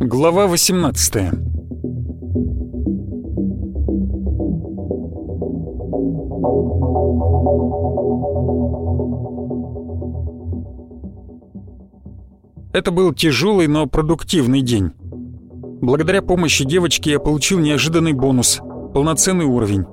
Глава 18 Это был тяжелый, но продуктивный день. Благодаря помощи девочки я получил неожиданный бонус — полноценный уровень.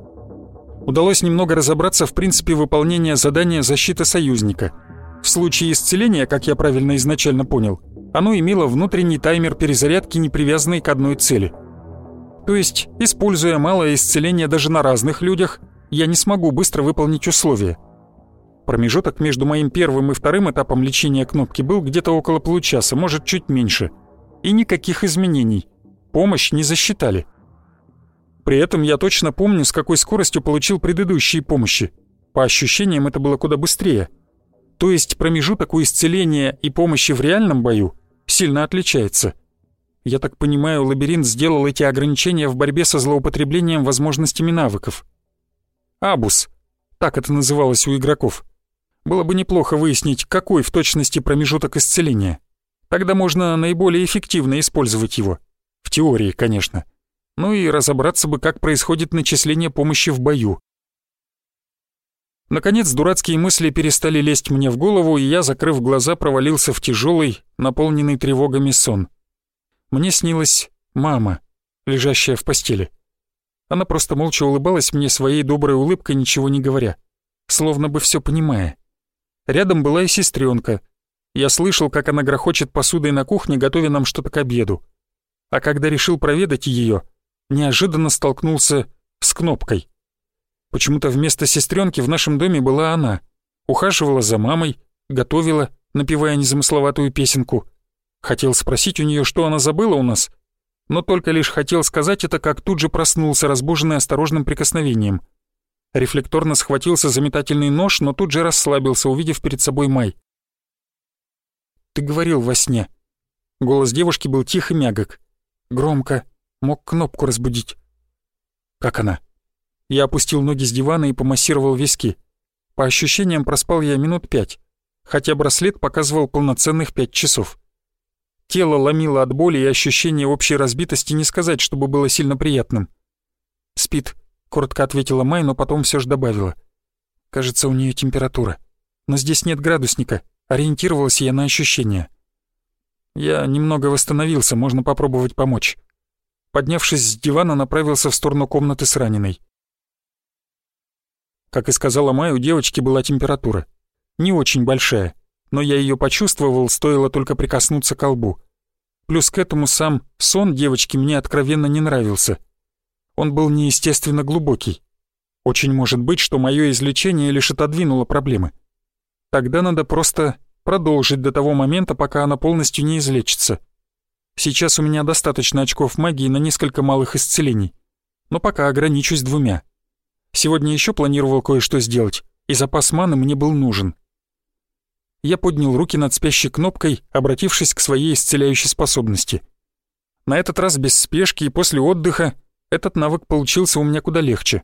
Удалось немного разобраться в принципе выполнения задания защиты союзника. В случае исцеления, как я правильно изначально понял, оно имело внутренний таймер перезарядки, не привязанный к одной цели. То есть, используя малое исцеление даже на разных людях, я не смогу быстро выполнить условия — Промежуток между моим первым и вторым этапом лечения кнопки был где-то около получаса, может, чуть меньше. И никаких изменений. Помощь не засчитали. При этом я точно помню, с какой скоростью получил предыдущие помощи. По ощущениям, это было куда быстрее. То есть промежуток у исцеления и помощи в реальном бою сильно отличается. Я так понимаю, лабиринт сделал эти ограничения в борьбе со злоупотреблением возможностями навыков. Абус. Так это называлось у игроков. Было бы неплохо выяснить, какой в точности промежуток исцеления. Тогда можно наиболее эффективно использовать его. В теории, конечно. Ну и разобраться бы, как происходит начисление помощи в бою. Наконец, дурацкие мысли перестали лезть мне в голову, и я, закрыв глаза, провалился в тяжелый, наполненный тревогами сон. Мне снилась мама, лежащая в постели. Она просто молча улыбалась мне своей доброй улыбкой, ничего не говоря, словно бы все понимая. Рядом была и сестренка. Я слышал, как она грохочет посудой на кухне, готовя нам что-то к обеду. А когда решил проведать ее, неожиданно столкнулся с кнопкой. Почему-то вместо сестренки в нашем доме была она. Ухаживала за мамой, готовила, напевая незамысловатую песенку. Хотел спросить у нее, что она забыла у нас, но только лишь хотел сказать это, как тут же проснулся, разбуженный осторожным прикосновением — Рефлекторно схватился за метательный нож, но тут же расслабился, увидев перед собой Май. «Ты говорил во сне». Голос девушки был тих и мягок. Громко. Мог кнопку разбудить. «Как она?» Я опустил ноги с дивана и помассировал виски. По ощущениям проспал я минут пять, хотя браслет показывал полноценных пять часов. Тело ломило от боли и ощущения общей разбитости не сказать, чтобы было сильно приятным. «Спит», — коротко ответила Май, но потом все же добавила. «Кажется, у нее температура. Но здесь нет градусника. Ориентировалась я на ощущения». Я немного восстановился, можно попробовать помочь. Поднявшись с дивана, направился в сторону комнаты с раненой. Как и сказала Май, у девочки была температура. Не очень большая, но я ее почувствовал, стоило только прикоснуться к колбу. Плюс к этому сам сон девочки мне откровенно не нравился — он был неестественно глубокий. Очень может быть, что мое излечение лишь отодвинуло проблемы. Тогда надо просто продолжить до того момента, пока она полностью не излечится. Сейчас у меня достаточно очков магии на несколько малых исцелений, но пока ограничусь двумя. Сегодня еще планировал кое-что сделать, и запас маны мне был нужен. Я поднял руки над спящей кнопкой, обратившись к своей исцеляющей способности. На этот раз без спешки и после отдыха этот навык получился у меня куда легче.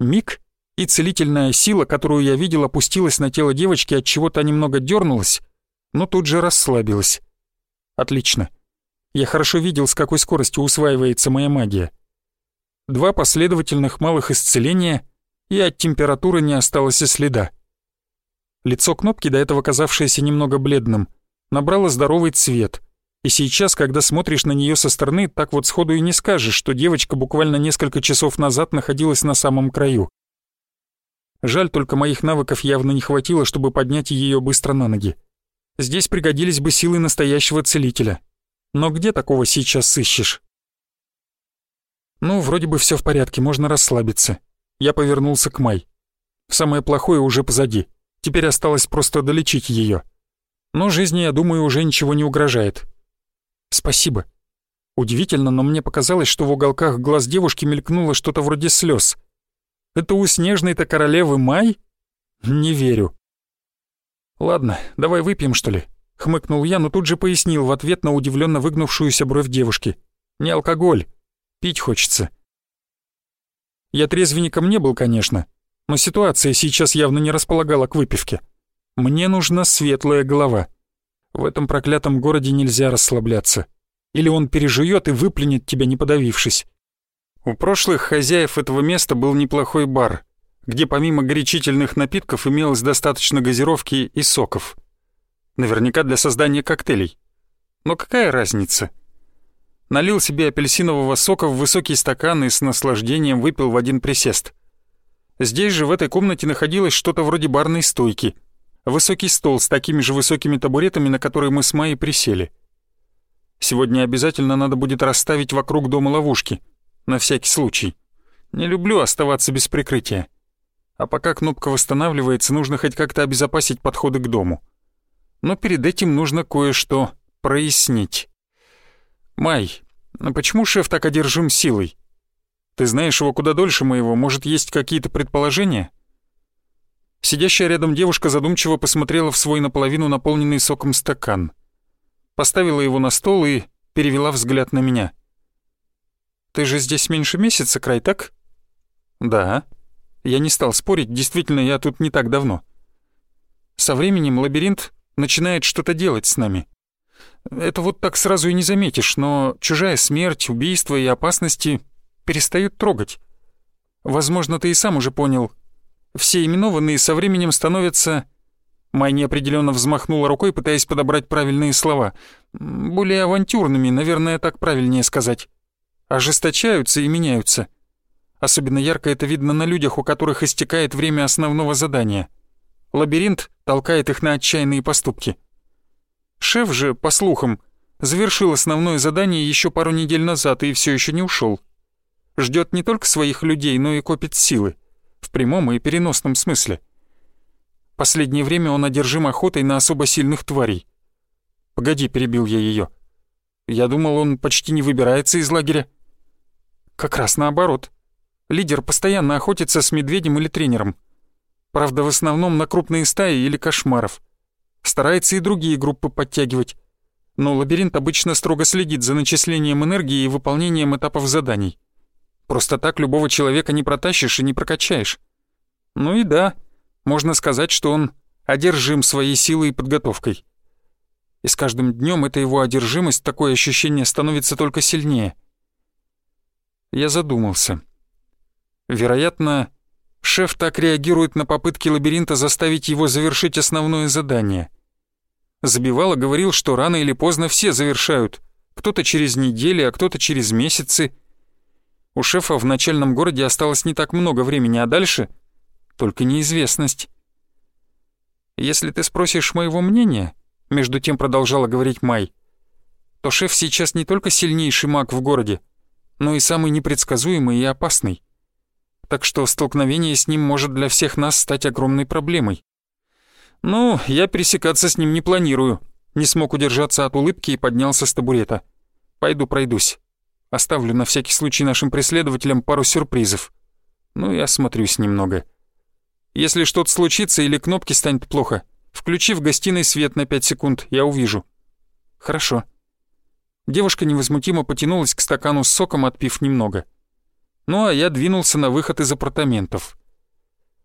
Миг, и целительная сила, которую я видел, опустилась на тело девочки, от чего-то немного дернулась, но тут же расслабилась. Отлично. Я хорошо видел, с какой скоростью усваивается моя магия. Два последовательных малых исцеления, и от температуры не осталось и следа. Лицо кнопки, до этого казавшееся немного бледным, набрало здоровый цвет — и сейчас, когда смотришь на нее со стороны, так вот сходу и не скажешь, что девочка буквально несколько часов назад находилась на самом краю. Жаль, только моих навыков явно не хватило, чтобы поднять ее быстро на ноги. Здесь пригодились бы силы настоящего целителя. Но где такого сейчас сыщешь? Ну, вроде бы все в порядке, можно расслабиться. Я повернулся к Май. Самое плохое уже позади. Теперь осталось просто долечить ее. Но жизни, я думаю, уже ничего не угрожает. «Спасибо». Удивительно, но мне показалось, что в уголках глаз девушки мелькнуло что-то вроде слез. «Это у снежной-то королевы Май?» «Не верю». «Ладно, давай выпьем, что ли?» — хмыкнул я, но тут же пояснил в ответ на удивленно выгнувшуюся бровь девушки. «Не алкоголь. Пить хочется». Я трезвенником не был, конечно, но ситуация сейчас явно не располагала к выпивке. Мне нужна светлая голова. В этом проклятом городе нельзя расслабляться. Или он переживет и выплюнет тебя, не подавившись. У прошлых хозяев этого места был неплохой бар, где помимо горячительных напитков имелось достаточно газировки и соков. Наверняка для создания коктейлей. Но какая разница? Налил себе апельсинового сока в высокий стакан и с наслаждением выпил в один присест. Здесь же в этой комнате находилось что-то вроде барной стойки. Высокий стол с такими же высокими табуретами, на которые мы с Майей присели. Сегодня обязательно надо будет расставить вокруг дома ловушки. На всякий случай. Не люблю оставаться без прикрытия. А пока кнопка восстанавливается, нужно хоть как-то обезопасить подходы к дому. Но перед этим нужно кое-что прояснить. «Май, а почему шеф так одержим силой? Ты знаешь его куда дольше моего, может, есть какие-то предположения?» Сидящая рядом девушка задумчиво посмотрела в свой наполовину наполненный соком стакан. Поставила его на стол и перевела взгляд на меня. «Ты же здесь меньше месяца, край, так?» «Да». Я не стал спорить, действительно, я тут не так давно. Со временем лабиринт начинает что-то делать с нами. Это вот так сразу и не заметишь, но чужая смерть, убийство и опасности перестают трогать. Возможно, ты и сам уже понял. Все именованные со временем становятся... Май неопределенно взмахнула рукой, пытаясь подобрать правильные слова. Более авантюрными, наверное, так правильнее сказать. Ожесточаются и меняются. Особенно ярко это видно на людях, у которых истекает время основного задания. Лабиринт толкает их на отчаянные поступки. Шеф же, по слухам, завершил основное задание еще пару недель назад и все еще не ушел. Ждет не только своих людей, но и копит силы. В прямом и переносном смысле. Последнее время он одержим охотой на особо сильных тварей. «Погоди», — перебил я ее. «Я думал, он почти не выбирается из лагеря». «Как раз наоборот. Лидер постоянно охотится с медведем или тренером. Правда, в основном на крупные стаи или кошмаров старается и другие группы подтягивать. Но лабиринт обычно строго следит за начислением энергии и выполнением этапов заданий. Просто так любого человека не протащишь и не прокачаешь. Ну и да, можно сказать, что он одержим своей силой и подготовкой. И с каждым днем эта его одержимость, такое ощущение становится только сильнее. Я задумался. Вероятно, шеф так реагирует на попытки лабиринта заставить его завершить основное задание. Забивало говорил, что рано или поздно все завершают. Кто-то через недели, а кто-то через месяцы. У шефа в начальном городе осталось не так много времени, а дальше — только неизвестность. «Если ты спросишь моего мнения», — между тем продолжала говорить Май, то шеф сейчас не только сильнейший маг в городе, но и самый непредсказуемый и опасный. Так что столкновение с ним может для всех нас стать огромной проблемой. «Ну, я пересекаться с ним не планирую». Не смог удержаться от улыбки и поднялся с табурета. «Пойду пройдусь. Оставлю на всякий случай нашим преследователям пару сюрпризов. Ну и осмотрюсь немного. Если что-то случится или кнопки станет плохо, включи в гостиной свет на пять секунд, я увижу». «Хорошо». Девушка невозмутимо потянулась к стакану с соком, отпив немного. Ну а я двинулся на выход из апартаментов.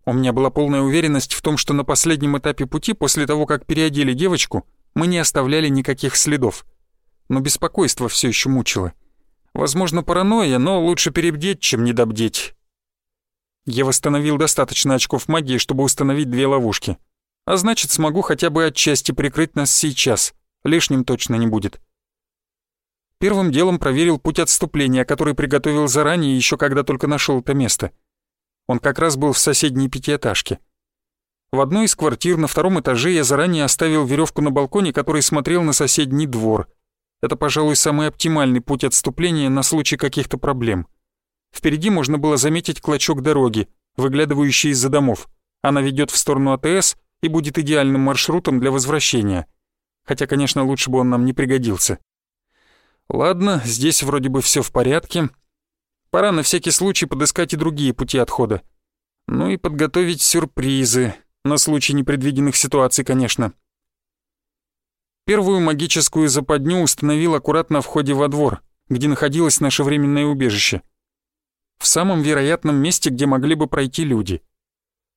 У меня была полная уверенность в том, что на последнем этапе пути, после того, как переодели девочку, мы не оставляли никаких следов. Но беспокойство все еще мучило. Возможно, паранойя, но лучше перебдеть, чем недобдеть. Я восстановил достаточно очков магии, чтобы установить две ловушки. А значит, смогу хотя бы отчасти прикрыть нас сейчас. Лишним точно не будет. Первым делом проверил путь отступления, который приготовил заранее, еще когда только нашел это место — он как раз был в соседней пятиэтажке. В одной из квартир на втором этаже я заранее оставил веревку на балконе, который смотрел на соседний двор. Это, пожалуй, самый оптимальный путь отступления на случай каких-то проблем. Впереди можно было заметить клочок дороги, выглядывающий из-за домов. Она ведет в сторону АТС и будет идеальным маршрутом для возвращения. Хотя, конечно, лучше бы он нам не пригодился. Ладно, здесь вроде бы все в порядке, Пора на всякий случай подыскать и другие пути отхода. Ну и подготовить сюрпризы, на случай непредвиденных ситуаций, конечно. Первую магическую западню установил аккуратно в входе во двор, где находилось наше временное убежище. в самом вероятном месте, где могли бы пройти люди.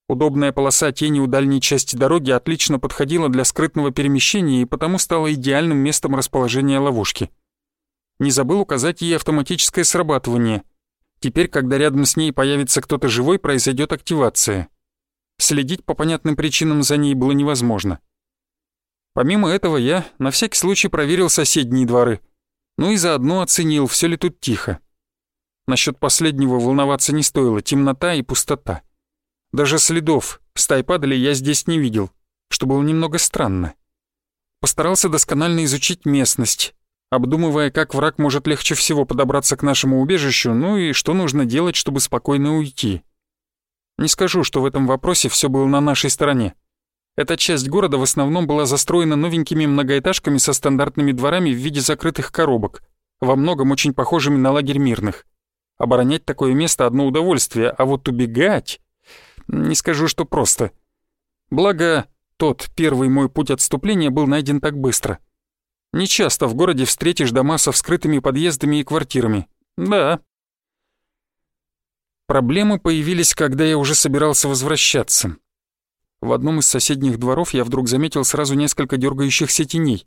Удобная полоса тени у дальней части дороги отлично подходила для скрытного перемещения и потому стала идеальным местом расположения ловушки. Не забыл указать ей автоматическое срабатывание. Теперь, когда рядом с ней появится кто-то живой, произойдет активация. Следить по понятным причинам за ней было невозможно. Помимо этого я на всякий случай проверил соседние дворы, ну и заодно оценил, все ли тут тихо. Насчет последнего волноваться не стоило, темнота и пустота. Даже следов стай падали я здесь не видел, что было немного странно. Постарался досконально изучить местность, обдумывая, как враг может легче всего подобраться к нашему убежищу, ну и что нужно делать, чтобы спокойно уйти. Не скажу, что в этом вопросе все было на нашей стороне. Эта часть города в основном была застроена новенькими многоэтажками со стандартными дворами в виде закрытых коробок, во многом очень похожими на лагерь мирных. Оборонять такое место — одно удовольствие, а вот убегать... Не скажу, что просто. Благо, тот первый мой путь отступления был найден так быстро. Не часто в городе встретишь дома со вскрытыми подъездами и квартирами. Да. Проблемы появились, когда я уже собирался возвращаться. В одном из соседних дворов я вдруг заметил сразу несколько дергающихся теней,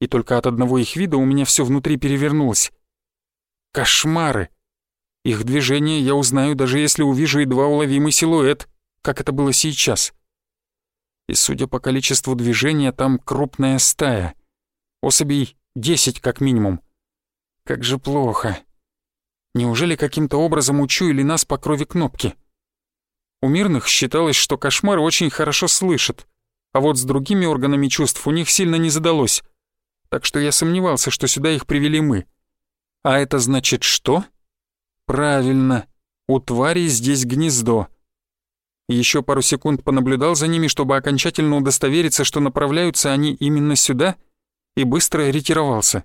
и только от одного их вида у меня все внутри перевернулось. Кошмары! Их движение я узнаю, даже если увижу едва уловимый силуэт, как это было сейчас. И судя по количеству движения, там крупная стая. Особей десять как минимум. Как же плохо. Неужели каким-то образом учуяли нас по крови кнопки? У мирных считалось, что кошмары очень хорошо слышат, а вот с другими органами чувств у них сильно не задалось. Так что я сомневался, что сюда их привели мы. А это значит что? Правильно, у тварей здесь гнездо. Еще пару секунд понаблюдал за ними, чтобы окончательно удостовериться, что направляются они именно сюда, и быстро ретировался.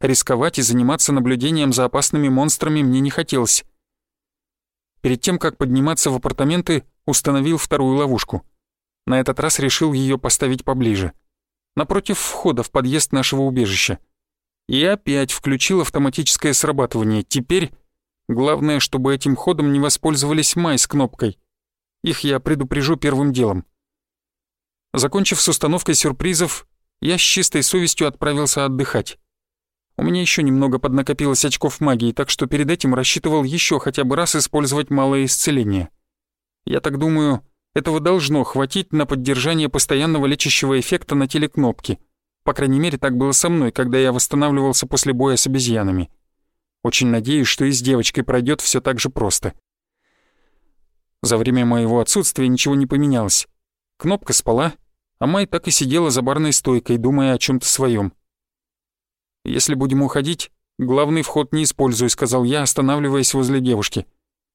Рисковать и заниматься наблюдением за опасными монстрами мне не хотелось. Перед тем, как подниматься в апартаменты, установил вторую ловушку. На этот раз решил ее поставить поближе. Напротив входа в подъезд нашего убежища. И опять включил автоматическое срабатывание. Теперь главное, чтобы этим ходом не воспользовались Май с кнопкой. Их я предупрежу первым делом. Закончив с установкой сюрпризов, я с чистой совестью отправился отдыхать. У меня еще немного поднакопилось очков магии, так что перед этим рассчитывал еще хотя бы раз использовать малое исцеление. Я так думаю, этого должно хватить на поддержание постоянного лечащего эффекта на теле кнопки. По крайней мере, так было со мной, когда я восстанавливался после боя с обезьянами. Очень надеюсь, что и с девочкой пройдет все так же просто. За время моего отсутствия ничего не поменялось. Кнопка спала, а Май так и сидела за барной стойкой, думая о чем то своем. «Если будем уходить, главный вход не используй», — сказал я, останавливаясь возле девушки.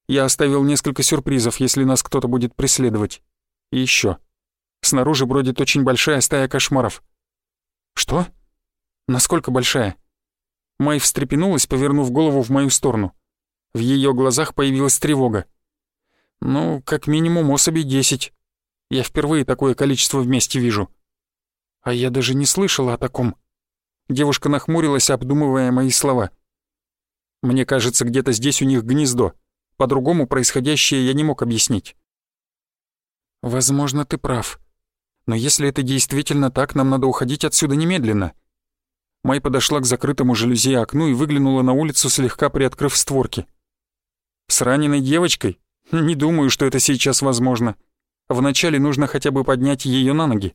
«Я оставил несколько сюрпризов, если нас кто-то будет преследовать. И еще. Снаружи бродит очень большая стая кошмаров». «Что? Насколько большая?» Май встрепенулась, повернув голову в мою сторону. В ее глазах появилась тревога. «Ну, как минимум особей десять. Я впервые такое количество вместе вижу. А я даже не слышала о таком». Девушка нахмурилась, обдумывая мои слова. «Мне кажется, где-то здесь у них гнездо. По-другому происходящее я не мог объяснить». «Возможно, ты прав. Но если это действительно так, нам надо уходить отсюда немедленно». Май подошла к закрытому жалюзи окну и выглянула на улицу, слегка приоткрыв створки. «С раненой девочкой? Не думаю, что это сейчас возможно. Вначале нужно хотя бы поднять ее на ноги.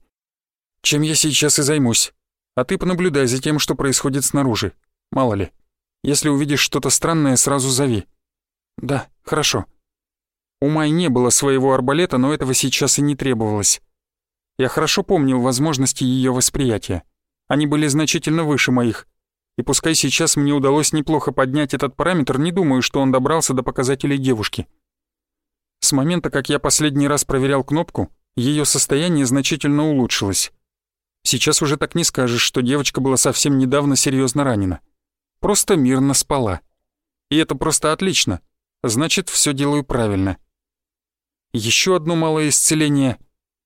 Чем я сейчас и займусь. А ты понаблюдай за тем, что происходит снаружи. Мало ли. Если увидишь что-то странное, сразу зови. Да, хорошо. У Май не было своего арбалета, но этого сейчас и не требовалось. Я хорошо помнил возможности ее восприятия. Они были значительно выше моих. И пускай сейчас мне удалось неплохо поднять этот параметр, не думаю, что он добрался до показателей девушки. С момента, как я последний раз проверял кнопку, ее состояние значительно улучшилось. Сейчас уже так не скажешь, что девочка была совсем недавно серьезно ранена. Просто мирно спала. И это просто отлично. Значит, все делаю правильно. Еще одно малое исцеление.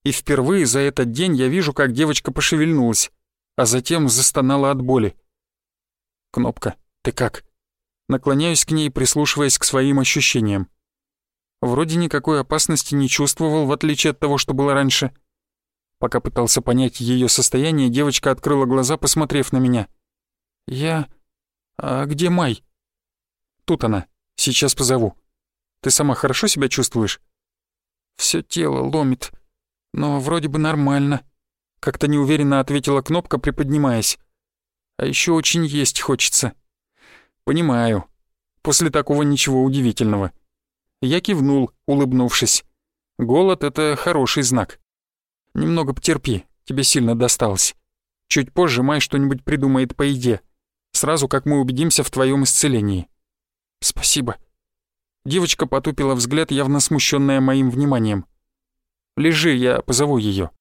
И впервые за этот день я вижу, как девочка пошевельнулась, а затем застонала от боли. «Кнопка, ты как?» Наклоняюсь к ней, прислушиваясь к своим ощущениям. Вроде никакой опасности не чувствовал, в отличие от того, что было раньше. Пока пытался понять ее состояние, девочка открыла глаза, посмотрев на меня. «Я... А где Май?» «Тут она. Сейчас позову. Ты сама хорошо себя чувствуешь?» Все тело ломит, но вроде бы нормально», — как-то неуверенно ответила кнопка, приподнимаясь. «А еще очень есть хочется». «Понимаю. После такого ничего удивительного». Я кивнул, улыбнувшись. «Голод — это хороший знак. Немного потерпи, тебе сильно досталось. Чуть позже Май что-нибудь придумает по еде. Сразу, как мы убедимся в твоем исцелении». «Спасибо». Девочка потупила взгляд, явно смущенная моим вниманием. «Лежи, я позову ее.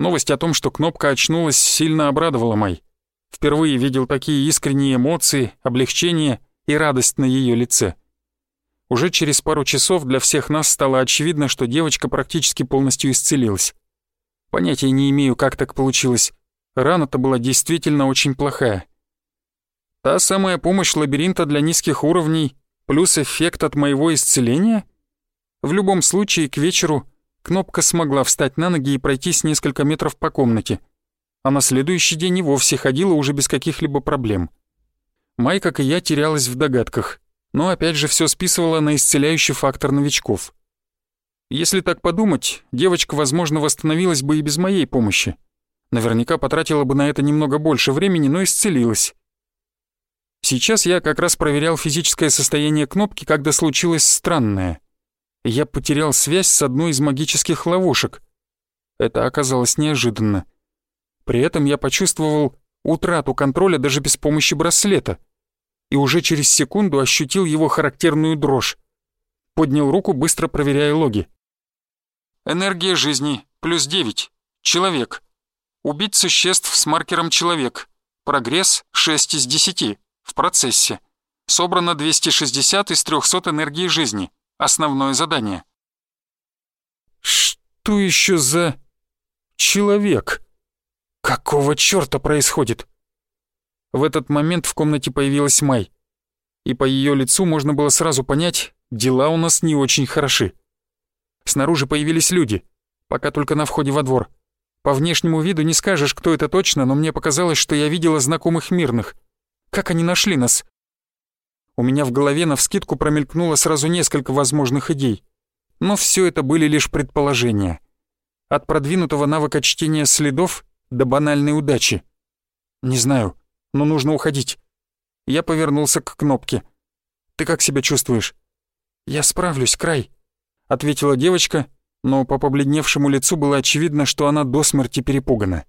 Новость о том, что кнопка очнулась, сильно обрадовала Май. Впервые видел такие искренние эмоции, облегчение и радость на ее лице. Уже через пару часов для всех нас стало очевидно, что девочка практически полностью исцелилась. Понятия не имею, как так получилось. Рана-то была действительно очень плохая. Та самая помощь лабиринта для низких уровней плюс эффект от моего исцеления? В любом случае, к вечеру Кнопка смогла встать на ноги и пройтись несколько метров по комнате, а на следующий день и вовсе ходила уже без каких-либо проблем. Май, как и я, терялась в догадках, но опять же все списывала на исцеляющий фактор новичков. Если так подумать, девочка, возможно, восстановилась бы и без моей помощи. Наверняка потратила бы на это немного больше времени, но исцелилась. Сейчас я как раз проверял физическое состояние кнопки, когда случилось странное — я потерял связь с одной из магических ловушек. Это оказалось неожиданно. При этом я почувствовал утрату контроля даже без помощи браслета. И уже через секунду ощутил его характерную дрожь. Поднял руку, быстро проверяя логи. Энергия жизни плюс 9. Человек. Убить существ с маркером «Человек». Прогресс 6 из 10. В процессе. Собрано 260 из 300 энергии жизни. Основное задание. Что еще за... человек? Какого черта происходит? В этот момент в комнате появилась Май. И по ее лицу можно было сразу понять, дела у нас не очень хороши. Снаружи появились люди, пока только на входе во двор. По внешнему виду не скажешь, кто это точно, но мне показалось, что я видела знакомых мирных. Как они нашли нас? У меня в голове навскидку промелькнуло сразу несколько возможных идей. Но все это были лишь предположения. От продвинутого навыка чтения следов до банальной удачи. Не знаю, но нужно уходить. Я повернулся к кнопке. «Ты как себя чувствуешь?» «Я справлюсь, Край», — ответила девочка, но по побледневшему лицу было очевидно, что она до смерти перепугана.